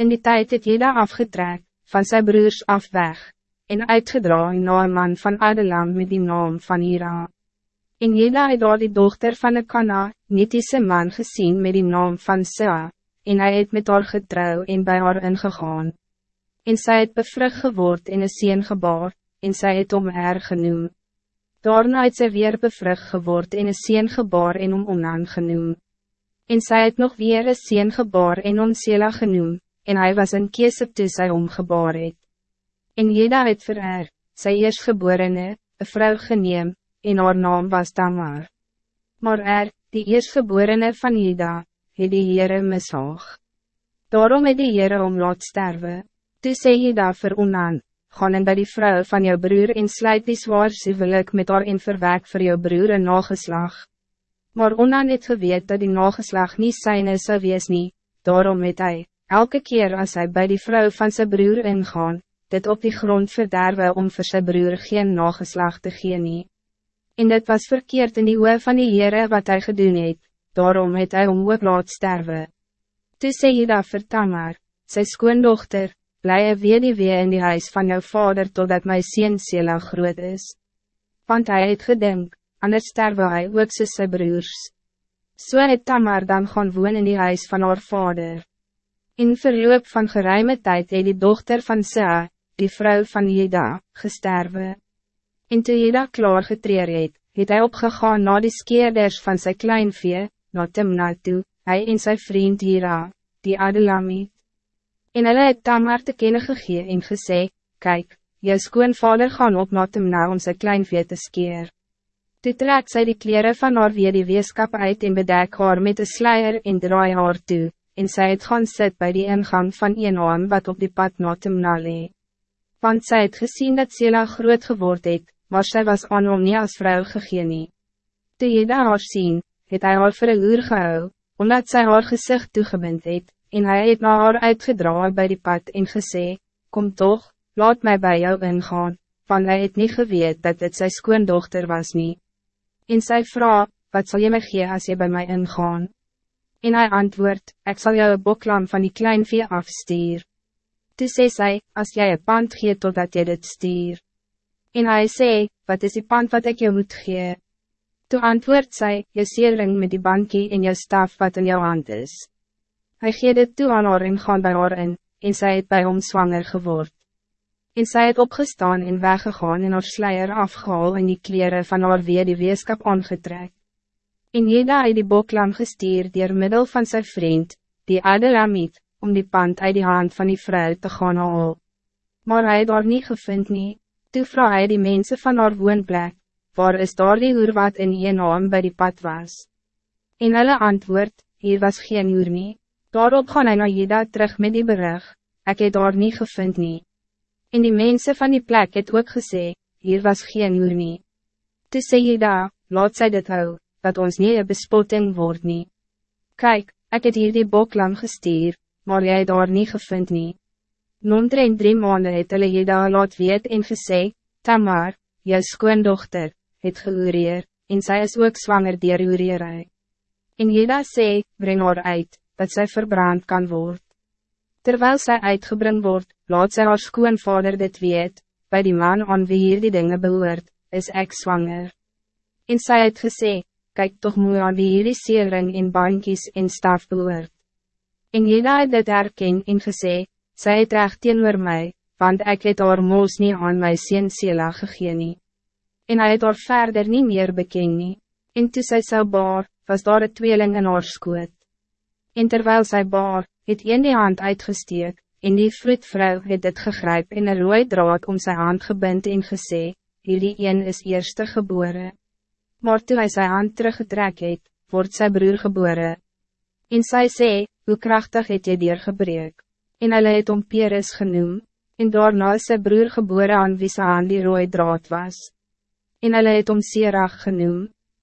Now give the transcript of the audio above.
In die tijd het Jeda afgetrek, van zijn broers af weg, en uitgedraaid na een man van Adelam met die naam van Ira. En Jeda het daar die dochter van een Kana, Nitische man gezien met die naam van Sea, en hij het met haar getrouw en bij haar ingegaan. En zij het bevrug geword in een sien gebaar, en zij het om haar genoem. Daarna het sy weer bevrug geword en een sien gebaar en om Onan genoem. En zij het nog weer een sien gebaar en om Sela genoem, en hij was een kiesep toe sy omgebaar het. En Jeda het vir haar, sy eerstgeborene, een vrou geneem, en haar naam was Tamar. Maar er, die eerstgeborene van Jeda, het die Heere mishaag. Daarom het die Heere om laat sterwe. Toe sê Jeda vir Onan, gaan en by die vrou van jou broer en sluit die zwaar sievelijk met haar en verwek vir jou broer een nageslag. Maar Onan het geweet dat die nageslag niet syne sou wees nie, daarom het hy, elke keer als hij bij die vrouw van zijn broer ingaan, dit op die grond verderwe om voor zijn broer geen nageslag te gee nie. En dit was verkeerd in die oe van die Heere wat hij gedoen het, daarom het hy om ook laat sterwe. Toe sê dat vir Tamar, sy skoondochter, bly een weduwee in die huis van jou vader totdat my sien Sela groot is. Want hij het gedink, anders sterwe hy ook soos sy broers. So het Tamar dan gaan woon in die huis van haar vader. In verloop van geruime tijd het die dochter van Sea, die vrouw van Jeda, gesterwe. En toe Jeda klaar getreer het, het hy opgegaan na die skeerders van sy kleinvee, na Timna toe, hy en sy vriend Hira, die Adelamiet. En hulle het Tamar te kennen gegee en gesê, Kijk, jou skoonvader gaan op na Timna om sy kleinvee te skeer. Toe trek sy die kleren van haar weer die weeskap uit en bedek haar met een sluier en draai haar toe, en zij het gaan sit bij die ingang van een wat op die pad na Timna lee. Want zij het gezien dat Sela groot geword het, maar zij was aan hom nie as vrou gegee nie. Toe jy daar haar sien, het hy haar vir een uur gehou, omdat zij haar gezicht toegebind het, en hij het na haar uitgedra bij die pad en gesê, Kom toch, laat mij bij jou ingaan, want hij het niet geweet dat het zijn skoondochter was niet. En zij vraag, wat zal je me gee als je bij mij ingaan? En hij antwoord, ik zal jou een boklam van die klein vee afstuur. Toe sê sy, as jy een pand gee totdat jy dit stuur. En hij sê, wat is die pand wat ik jou moet gee? Toe antwoord sy, jou seering met die bankie en jou staf wat in jou hand is. Hij gee dit toe aan haar en gaan bij haar in, en sy het bij hom zwanger geword. En sy het opgestaan en weggegaan en haar sluier afgehaal en die kleren van haar weer die weeskap aangetrek. En Jeda het die boklam gestuur dier middel van zijn vriend, die Adelamiet, om die pand uit die hand van die vrouw te gaan haal. Maar hij daar niet gevind nie, toe vraag hy die mensen van haar woonplek, waar is daar die oer wat in je naam bij die pad was? En hulle antwoord, hier was geen uur nie, daarop gaan hy na Jeda terug met die berug, ek het daar niet gevind nie. En die mensen van die plek het ook gesê, hier was geen uur nie. Toe sê Jeda, laat sy dit hou dat ons niet een bespotting wordt nie. Kijk, ik het hier die boklam gestuur, maar jij daar niet gevind nie. Nomdrein drie maanden het hulle jy daar laat weet en gesê, Tamar, jou skoondochter, het geureer, en zij is ook zwanger dier ureerij. En Jeda sê, breng haar uit, dat zij verbrand kan worden. Terwijl zij uitgebring wordt, laat zij haar skoonvader dit weet, bij die man aan wie hier die dingen behoort, is ek zwanger. En zij het gesê, kyk toch moe aan wie hierdie seering en bankies en staf behoort. En Jeda het dit herken en gesê, sy het recht teenoor my, want ik het haar moos nie aan my sien Sela gegee nie. En hy het haar verder niet meer beken nie, en toe sy sou baar, was daar een tweeling in haar skoot. En terwijl sy baar, het een die hand uitgesteek, en die vroedvrou het dit gegryp en een rooi draad om zijn hand gebind en gesê, hierdie een is eerste geboren maar toe hy sy hand teruggetrek het, word sy broer gebore. En sy sê, hoe krachtig het jy deurgebreek, en hulle het om Peres genoem, en daarna is sy broer gebore aan wie sy hand die rooi draad was. En hulle het om Serag genoem,